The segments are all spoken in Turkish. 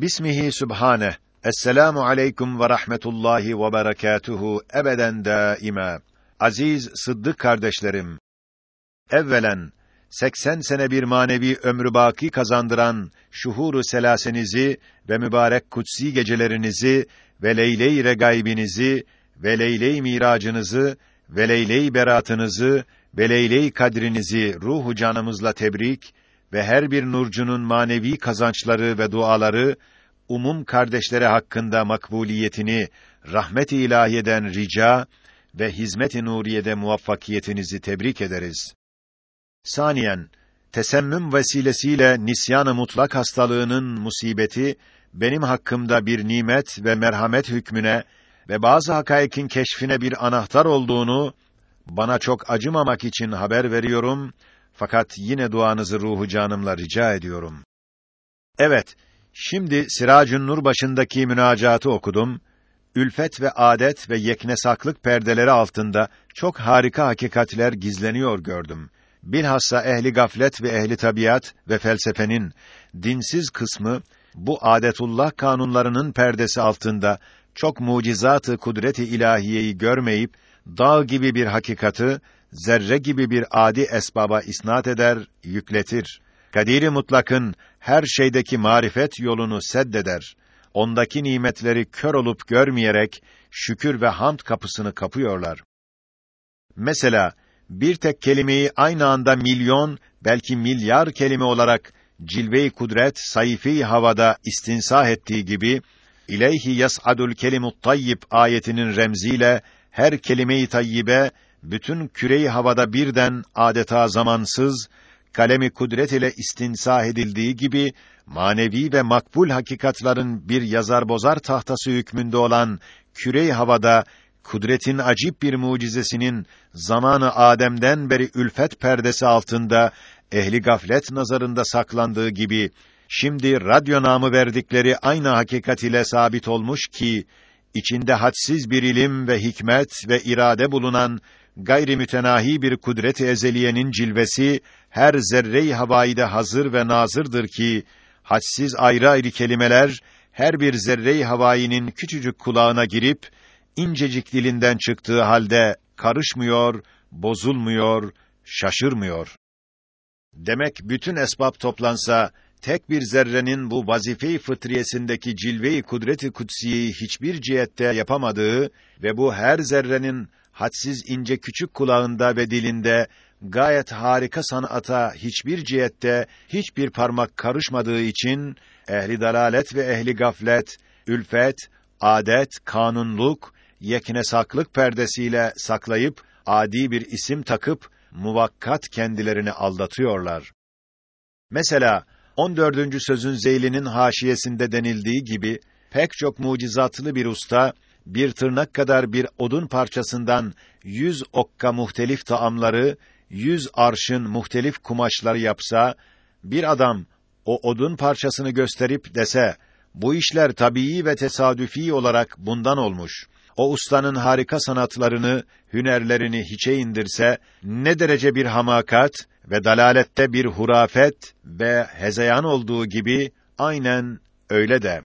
Bismihi Sübhane. Esselamu aleyküm ve rahmetullahi ve berekatuhu ebeden daima. Aziz Sıddık kardeşlerim. Evvelen 80 sene bir manevi ömrü baki kazandıran şuhuru selasenizi ve mübarek kutsi gecelerinizi ve leyle-i regaibinizi ve leyle-i miracınızı ve leyle-i beratınızı ve leyle-i kadrinizi ruhu canımızla tebrik ve her bir nurcunun manevi kazançları ve duaları umum kardeşleri hakkında makbuliyetini rahmet-i ilahiyeden rica ve hizmet-i nuriyede muvaffakiyetinizi tebrik ederiz. Saniyen, tesemmüm vesilesiyle nisyan-ı mutlak hastalığının musibeti benim hakkımda bir nimet ve merhamet hükmüne ve bazı hakaikin keşfine bir anahtar olduğunu bana çok acımamak için haber veriyorum fakat yine duanızı ruhu canımla rica ediyorum. Evet, şimdi Siracün Nur başındaki münacatı okudum. Ülfet ve adet ve yeknesaklık perdeleri altında çok harika hakikatler gizleniyor gördüm. Bilhassa ehli gaflet ve ehli tabiat ve felsefenin dinsiz kısmı bu adetullah kanunlarının perdesi altında çok mucizatı kudreti ilahiyeyi görmeyip dağ gibi bir hakikatı zerre gibi bir adi esbaba isnat eder, yükletir. Kadiri mutlakın her şeydeki marifet yolunu seddeder. Ondaki nimetleri kör olup görmeyerek şükür ve hamd kapısını kapıyorlar. Mesela bir tek kelimeyi aynı anda milyon, belki milyar kelime olarak cilve-i kudret sayfi havada istinsah ettiği gibi İleyhi yas'adul kelimut tayyib ayetinin remziyle her kelime-i tayyibe bütün küreyi havada birden adeta zamansız kalemi kudret ile istinsah edildiği gibi manevi ve makbul hakikatların bir yazar bozar tahtası hükmünde olan küreyi havada kudretin acip bir mucizesinin zamanı Adem'den beri ülfet perdesi altında ehli gaflet nazarında saklandığı gibi şimdi radyo namı verdikleri aynı hakikat ile sabit olmuş ki içinde hadsiz bir ilim ve hikmet ve irade bulunan gayri mütenahi bir kudret-i ezeliyenin cilvesi her zerre-i havaide hazır ve nazırdır ki hadsiz ayrı ayrı kelimeler her bir zerre-i havainin küçücük kulağına girip incecik dilinden çıktığı halde karışmıyor, bozulmuyor, şaşırmıyor. Demek bütün esbab toplansa tek bir zerrenin bu vazife-i fıtriyesindeki cilve-i kudret-i kutsiyeyi hiçbir cihette yapamadığı ve bu her zerrenin hadsiz ince küçük kulağında ve dilinde gayet harika sanata hiçbir cihette hiçbir parmak karışmadığı için ehli dalalet ve ehli gaflet, ülfet, adet, kanunluk, yeknesaklık perdesiyle saklayıp adi bir isim takıp muvakkat kendilerini aldatıyorlar. Mesela 14. sözün Zeyli'nin haşiyesinde denildiği gibi pek çok mucizatlı bir usta bir tırnak kadar bir odun parçasından yüz okka muhtelif taamları, yüz arşın muhtelif kumaşları yapsa, bir adam o odun parçasını gösterip dese, bu işler tabii ve tesadüfi olarak bundan olmuş. O ustanın harika sanatlarını, hünerlerini hiçe indirse, ne derece bir hamakat ve dalalette bir hurafet ve hezeyan olduğu gibi, aynen öyle de.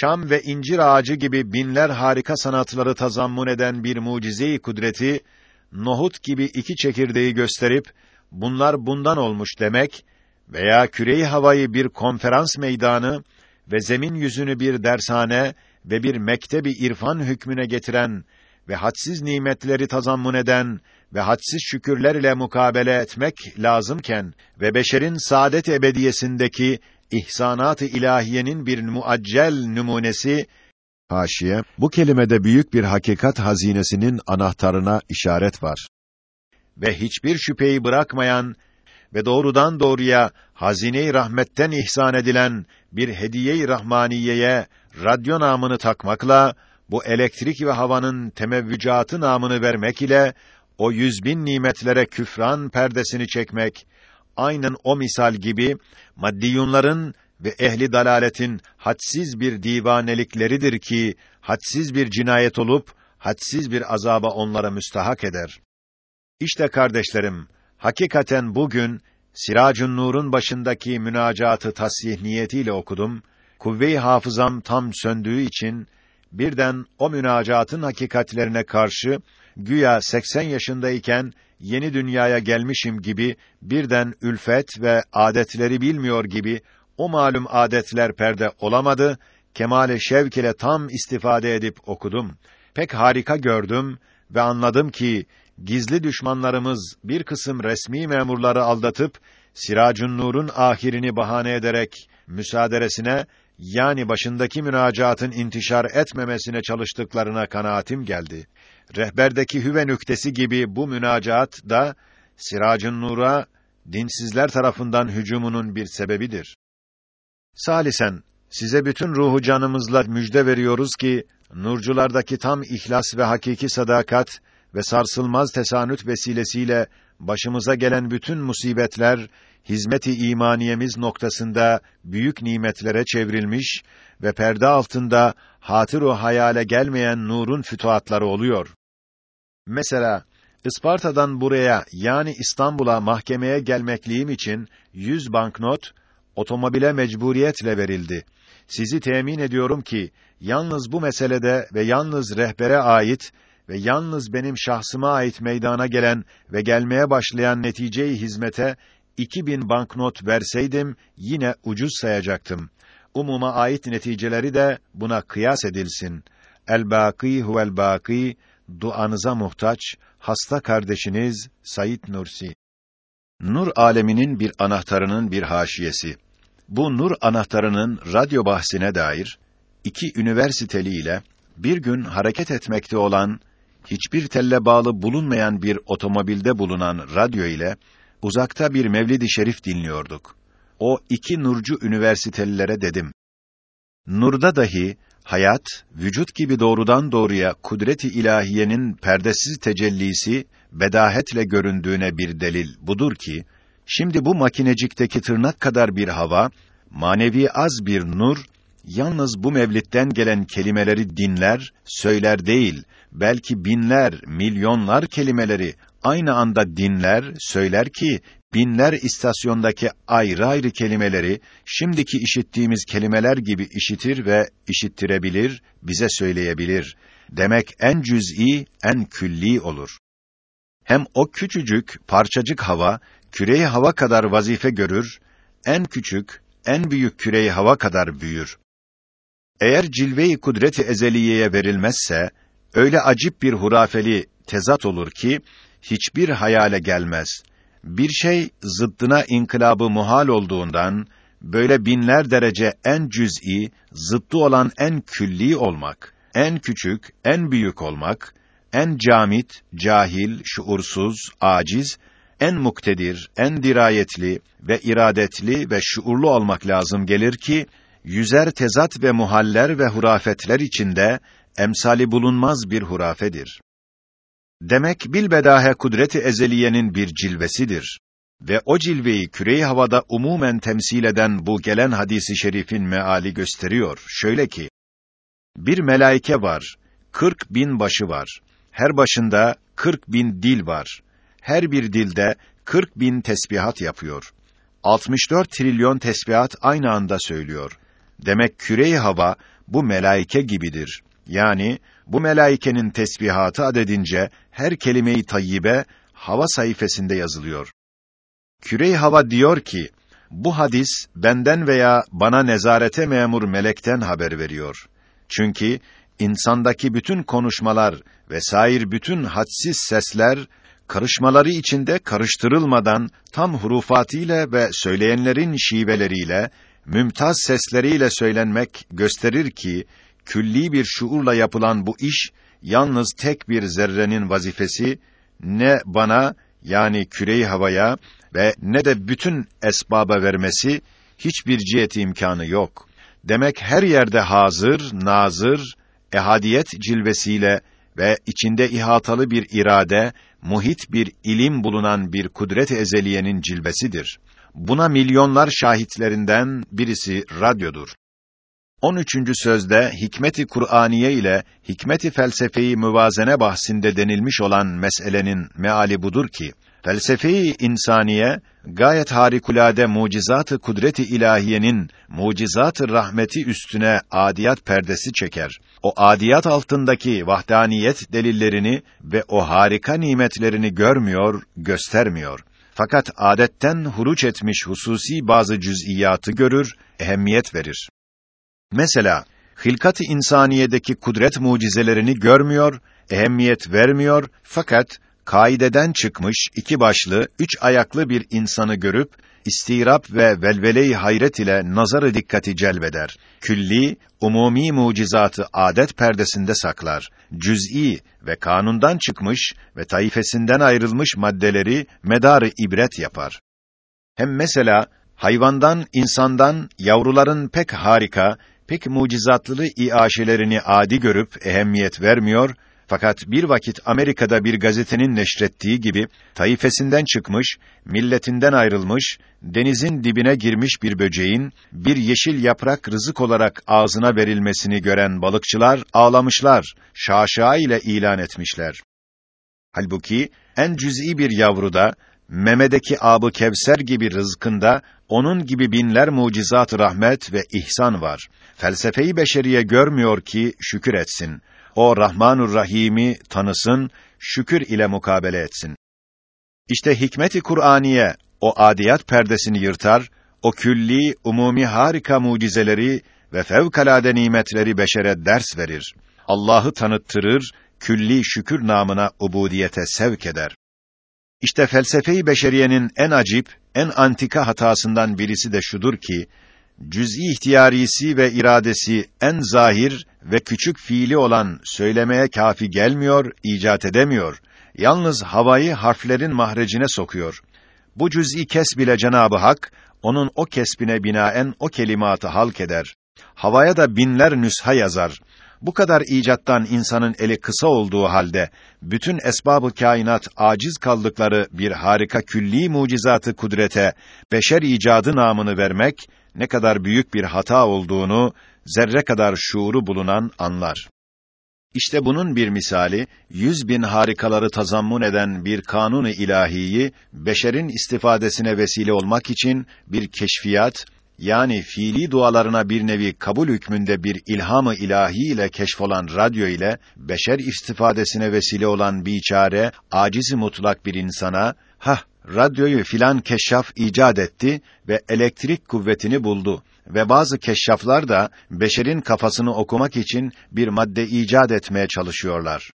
Çam ve incir ağacı gibi binler harika sanatları tazammun eden bir mucize-i kudreti, nohut gibi iki çekirdeği gösterip, bunlar bundan olmuş demek veya küreyi havayı bir konferans meydanı ve zemin yüzünü bir dershane ve bir mektebi irfan hükmüne getiren ve hadsiz nimetleri tazammun eden ve hadsiz şükürler ile mukabele etmek lazımken ve beşerin saadet ebediyesindeki ihsanat-ı ilahiyenin bir muaccel numunesi Haşiye bu kelimede büyük bir hakikat hazinesinin anahtarına işaret var. Ve hiçbir şüpheyi bırakmayan ve doğrudan doğruya hazine-i rahmetten ihsan edilen bir hediye-i rahmaniyeye radyo namını takmakla bu elektrik ve havanın temevvücatı namını vermek ile o yüz bin nimetlere küfran perdesini çekmek aynen o misal gibi maddiyunların ve ehli dalaletin hadsiz bir divanelikleridir ki hadsiz bir cinayet olup hadsiz bir azaba onlara müstahak eder. İşte kardeşlerim, hakikaten bugün Siracun Nur'un başındaki münacatı tasih niyetiyle okudum kuvve-i hafızam tam söndüğü için birden o münacatın hakikatlerine karşı güya 80 yaşındayken yeni dünyaya gelmişim gibi birden ülfet ve adetleri bilmiyor gibi o malum adetler perde olamadı. Kemale şevk ile tam istifade edip okudum. Pek harika gördüm ve anladım ki gizli düşmanlarımız bir kısım resmi memurları aldatıp Siracun Nur'un ahirini bahane ederek müsaaderesine yani başındaki münacatın intişar etmemesine çalıştıklarına kanaatim geldi. Rehberdeki hüve nüktesi gibi bu münacat da Siracun Nur'a dinsizler tarafından hücumunun bir sebebidir. Salisen size bütün ruhu canımızla müjde veriyoruz ki nurculardaki tam ihlas ve hakiki sadakat ve sarsılmaz tesanüt vesilesiyle başımıza gelen bütün musibetler hizmeti imaniyemiz noktasında büyük nimetlere çevrilmiş ve perde altında hatır o hayale gelmeyen nurun fütuhatları oluyor. Mesela Isparta'dan buraya yani İstanbul'a mahkemeye gelmekliğim için 100 banknot otomobile mecburiyetle verildi. Sizi temin ediyorum ki yalnız bu meselede ve yalnız rehbere ait ve yalnız benim şahsıma ait meydana gelen ve gelmeye başlayan neticeyi hizmete 2000 banknot verseydim yine ucuz sayacaktım. Umuma ait neticeleri de buna kıyas edilsin. El-Bâkî huvel-Bâkî duanıza muhtaç hasta kardeşiniz Sayit Nursi. Nur aleminin bir anahtarının bir haşiyesi. Bu nur anahtarının radyo bahsine dair iki üniversiteli ile bir gün hareket etmekte olan hiçbir telle bağlı bulunmayan bir otomobilde bulunan radyo ile uzakta bir mevlid-i şerif dinliyorduk. O iki nurcu üniversitelilere dedim. Nurda dahi hayat, vücut gibi doğrudan doğruya kudret-i ilahiyenin perdesiz tecellisi, bedahetle göründüğüne bir delil budur ki, şimdi bu makinecikteki tırnak kadar bir hava, manevi az bir nur, yalnız bu mevlitten gelen kelimeleri dinler, söyler değil, belki binler, milyonlar kelimeleri aynı anda dinler, söyler ki binler istasyondaki ayrı ayrı kelimeleri şimdiki işittiğimiz kelimeler gibi işitir ve işittirebilir, bize söyleyebilir. Demek en cüz'i, en külli olur. Hem o küçücük, parçacık hava, küreyi hava kadar vazife görür, en küçük, en büyük küreyi hava kadar büyür. Eğer cilve-i kudret-i ezeliyeye verilmezse, öyle acip bir hurafeli tezat olur ki, hiçbir hayale gelmez. Bir şey zıddına inkılabı muhal olduğundan, böyle binler derece en cüz'i, zıddı olan en külli olmak, en küçük, en büyük olmak, en camit, cahil, şuursuz, aciz, en muktedir, en dirayetli ve iradetli ve şuurlu olmak lazım gelir ki, yüzer tezat ve muhaller ve hurafetler içinde emsali bulunmaz bir hurafedir. Demek bilbedahe kudreti ezeliyenin bir cilvesidir. Ve o cilveyi küreyi havada umumen temsil eden bu gelen hadisi şerifin meali gösteriyor. Şöyle ki, bir melaike var, kırk bin başı var. Her başında kırk bin dil var. Her bir dilde kırk bin tesbihat yapıyor. 64 trilyon tesbihat aynı anda söylüyor. Demek küreyi hava bu melaike gibidir. Yani bu melaikenin tesbihatı adedince her kelime-i tayyibe hava sayfasında yazılıyor. Kürey Hava diyor ki, bu hadis benden veya bana nezarete memur melekten haber veriyor. Çünkü insandaki bütün konuşmalar ve sair bütün hadsiz sesler karışmaları içinde karıştırılmadan tam hurufatıyla ve söyleyenlerin şiveleriyle mümtaz sesleriyle söylenmek gösterir ki külli bir şuurla yapılan bu iş yalnız tek bir zerrenin vazifesi ne bana yani küreyi havaya ve ne de bütün esbaba vermesi hiçbir ciheti imkanı yok. Demek her yerde hazır, nazır, ehadiyet cilvesiyle ve içinde ihatalı bir irade, muhit bir ilim bulunan bir kudret ezeliyenin cilvesidir. Buna milyonlar şahitlerinden birisi radyodur. 13. sözde hikmeti Kur'aniye ile hikmeti felsefeyi müvazene bahsinde denilmiş olan meselenin meali budur ki Felsefe-i insaniye gayet harikulade mucizat-ı kudret-i ilahiyenin mucizat-ı rahmeti üstüne adiyat perdesi çeker. O adiyat altındaki vahdaniyet delillerini ve o harika nimetlerini görmüyor, göstermiyor. Fakat adetten huruç etmiş hususi bazı cüz'iyatı görür, ehemmiyet verir. Mesela hilkat-ı insaniyedeki kudret mucizelerini görmüyor, ehemmiyet vermiyor fakat kaideden çıkmış iki başlı, üç ayaklı bir insanı görüp istirap ve velvele-i hayret ile nazarı dikkati celbeder. Külli, umumi mucizatı adet perdesinde saklar. Cüz'i ve kanundan çıkmış ve taifesinden ayrılmış maddeleri medarı ibret yapar. Hem mesela hayvandan, insandan yavruların pek harika, pek mucizatlı iaşelerini adi görüp ehemmiyet vermiyor fakat bir vakit Amerika'da bir gazetenin neşrettiği gibi taifesinden çıkmış, milletinden ayrılmış, denizin dibine girmiş bir böceğin bir yeşil yaprak rızık olarak ağzına verilmesini gören balıkçılar ağlamışlar, şaşa ile ilan etmişler. Halbuki en cüz'i bir yavruda memedeki abı Kevser gibi rızkında onun gibi binler mucizat rahmet ve ihsan var. Felsefeyi beşeriye görmüyor ki şükür etsin o Rahmanur Rahim'i tanısın, şükür ile mukabele etsin. İşte hikmet-i Kur'aniye o adiyat perdesini yırtar, o külli, umumi harika mucizeleri ve fevkalade nimetleri beşere ders verir. Allah'ı tanıttırır, külli şükür namına ubudiyete sevk eder. İşte felsefe-i beşeriyenin en acip, en antika hatasından birisi de şudur ki, cüz'i ihtiyarisi ve iradesi en zahir ve küçük fiili olan söylemeye kafi gelmiyor, icat edemiyor. Yalnız havayı harflerin mahrecine sokuyor. Bu cüz'i kes bile Cenabı Hak onun o kesbine binaen o kelimatı halk eder. Havaya da binler nüsha yazar. Bu kadar icattan insanın eli kısa olduğu halde bütün esbabı kainat aciz kaldıkları bir harika külli mucizatı kudrete beşer icadı namını vermek ne kadar büyük bir hata olduğunu zerre kadar şuuru bulunan anlar. İşte bunun bir misali, yüz bin harikaları tazammun eden bir kanunu ilahiyi, beşerin istifadesine vesile olmak için bir keşfiyat, yani fiili dualarına bir nevi kabul hükmünde bir ilhamı ilahi ile keşfolan radyo ile, beşer istifadesine vesile olan biçare, acizi mutlak bir insana, hah, radyoyu filan keşşaf icat etti ve elektrik kuvvetini buldu ve bazı keşşaflar da beşerin kafasını okumak için bir madde icat etmeye çalışıyorlar.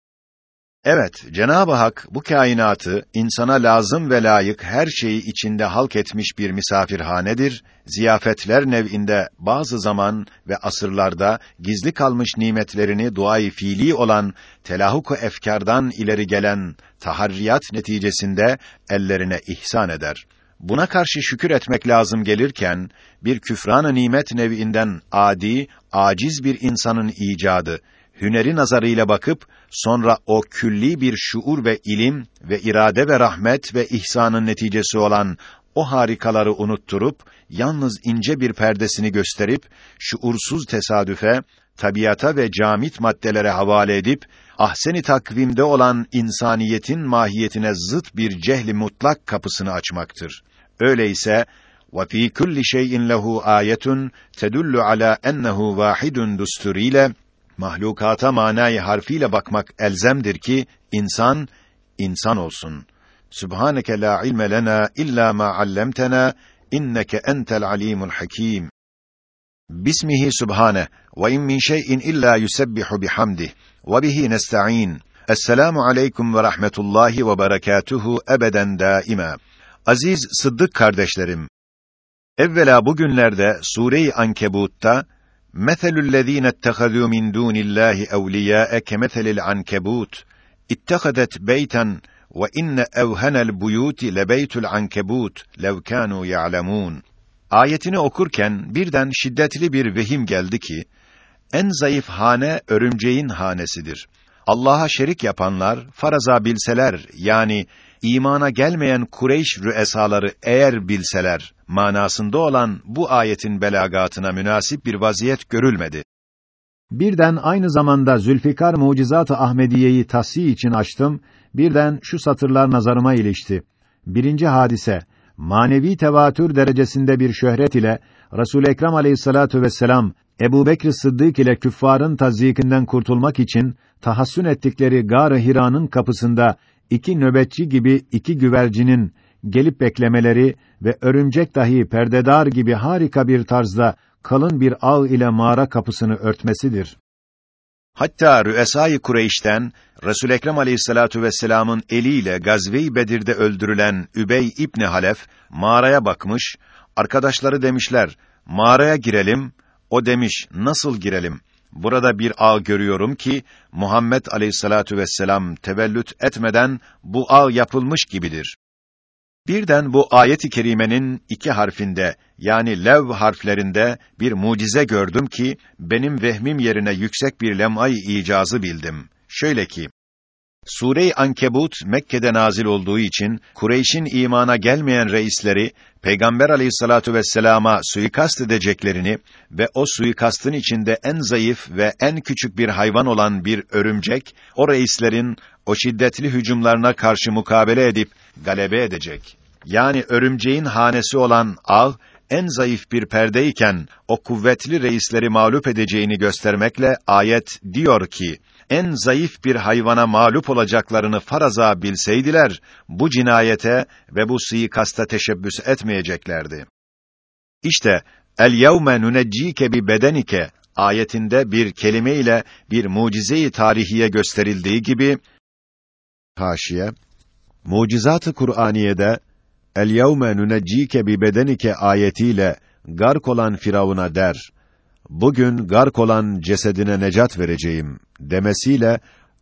Evet, Cenab-ı Hak bu kainatı insana lazım ve layık her şeyi içinde halk etmiş bir misafirhanedir. Ziyafetler nev'inde bazı zaman ve asırlarda gizli kalmış nimetlerini duayı fiili olan telahuk efkardan ileri gelen taharriyat neticesinde ellerine ihsan eder. Buna karşı şükür etmek lazım gelirken bir küfran-ı nimet nev'inden adi, aciz bir insanın icadı hüneri nazarıyla bakıp sonra o külli bir şuur ve ilim ve irade ve rahmet ve ihsanın neticesi olan o harikaları unutturup yalnız ince bir perdesini gösterip şuursuz tesadüfe, tabiata ve camit maddelere havale edip ahseni takvimde olan insaniyetin mahiyetine zıt bir cehli mutlak kapısını açmaktır. Öyleyse وَفِي كُلِّ شَيْءٍ لَهُ آيَةٌ تَدُلُّ عَلَى أَنَّهُ وَاحِدٌ düsturiyle mahlukata manayı harfiyle bakmak elzemdir ki insan insan olsun. Subhaneke la ilme lena illa ma allamtena inneke entel alimul hakim. Bismihi subhane ve in min şey'in illa yusebbihu bihamdih ve bihi nesta'in. Esselamu aleyküm ve rahmetullahi ve berekatuhu ebeden daima. Aziz Sıddık kardeşlerim, evvela bugünlerde Sure-i Ankebut'ta مَثَلُ الَّذ۪ينَ اتَّخَذُوا مِنْ دُونِ اللّٰهِ اَوْلِيَاءَ كَمَثَلِ الْعَنْكَبُوتِ اتَّخَذَتْ بَيْتًا وَاِنَّ اَوْهَنَ الْبُيُوتِ لَبَيْتُ الْعَنْكَبُوتِ لَوْ كَانُوا يَعْلَمُونَ Ayetini okurken birden şiddetli bir vehim geldi ki, en zayıf hane örümceğin hanesidir. Allah'a şerik yapanlar, faraza bilseler, yani imana gelmeyen Kureyş rüesaları eğer bilseler, manasında olan bu ayetin belagatına münasip bir vaziyet görülmedi. Birden aynı zamanda Zülfikar Mucizat-ı Ahmediye'yi tahsih için açtım, birden şu satırlar nazarıma ilişti. birinci hadise, manevi tevatür derecesinde bir şöhret ile Resul Ekrem Aleyhissalatu vesselam Ebu Bekr Sıddık ile küffarın tazyikinden kurtulmak için tahassün ettikleri Gâr-ı Hira'nın kapısında iki nöbetçi gibi iki güvercinin gelip beklemeleri ve örümcek dahi perdedar gibi harika bir tarzda kalın bir ağ ile mağara kapısını örtmesidir. Hatta Rüesay Kureyş'ten Resul Ekrem Aleyhissalatu vesselam'ın eliyle Gazve-i Bedir'de öldürülen Übey İbni Halef mağaraya bakmış, arkadaşları demişler: "Mağaraya girelim." O demiş: "Nasıl girelim? Burada bir ağ görüyorum ki Muhammed Aleyhissalatu vesselam tevellüt etmeden bu ağ yapılmış gibidir." Birden bu ayet-i kerimenin iki harfinde yani lev harflerinde bir mucize gördüm ki benim vehmim yerine yüksek bir lem'ay icazı bildim. Şöyle ki Sure-i Ankebut Mekke'de nazil olduğu için Kureyş'in imana gelmeyen reisleri Peygamber Aleyhissalatu vesselama suikast edeceklerini ve o suikastın içinde en zayıf ve en küçük bir hayvan olan bir örümcek o reislerin o şiddetli hücumlarına karşı mukabele edip galebe edecek. Yani örümceğin hanesi olan ağ en zayıf bir perdeyken o kuvvetli reisleri mağlup edeceğini göstermekle ayet diyor ki en zayıf bir hayvana mağlup olacaklarını faraza bilseydiler bu cinayete ve bu suikasta teşebbüs etmeyeceklerdi. İşte el yevme nuneccike bi bedenike ayetinde bir kelime ile bir mucizeyi tarihiye gösterildiği gibi haşiye mucizat-ı Kur'aniye'de El yevme nuneccike bi bedenike ayetiyle gark olan Firavun'a der. Bugün gark olan cesedine necat vereceğim demesiyle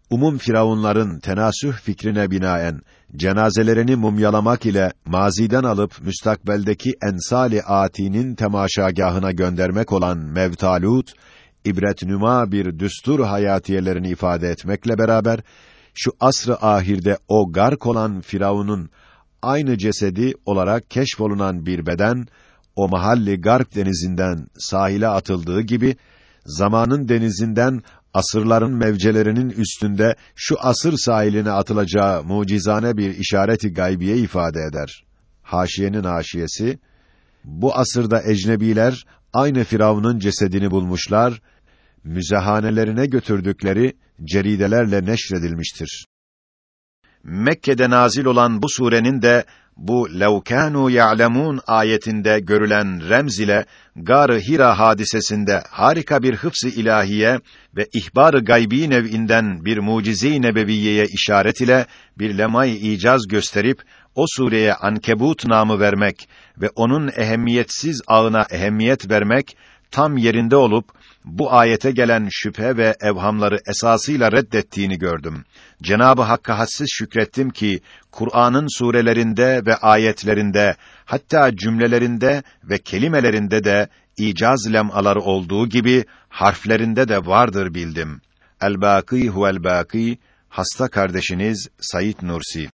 umum firavunların tenasüh fikrine binaen cenazelerini mumyalamak ile maziden alıp müstakbeldeki ensali atinin temaşagahına göndermek olan Mevtalut ibret nüma bir düstur hayatiyelerini ifade etmekle beraber şu asr-ı ahirde o gark olan firavunun aynı cesedi olarak keşfolunan bir beden, o mahalli Garp denizinden sahile atıldığı gibi, zamanın denizinden asırların mevcelerinin üstünde şu asır sahiline atılacağı mucizane bir işareti gaybiye ifade eder. Haşiyenin haşiyesi, bu asırda ecnebiler aynı Firavun'un cesedini bulmuşlar, müzehanelerine götürdükleri ceridelerle neşredilmiştir. Mekke'de nazil olan bu surenin de bu levkânû ya'lemûn ayetinde görülen remz ile Gar-ı Hira hadisesinde harika bir hıfz-ı ilahiye ve ihbar-ı gaybi nev'inden bir mucize-i nebeviyeye işaret ile bir lemay icaz gösterip o sureye Ankebut namı vermek ve onun ehemmiyetsiz ağına ehemmiyet vermek tam yerinde olup bu ayete gelen şüphe ve evhamları esasıyla reddettiğini gördüm. Cenabı Hakk'a hassiz şükrettim ki Kur'an'ın surelerinde ve ayetlerinde hatta cümlelerinde ve kelimelerinde de icaz lemaları olduğu gibi harflerinde de vardır bildim. El-Bâkî huvel-Bâkî hasta kardeşiniz Sayit Nursi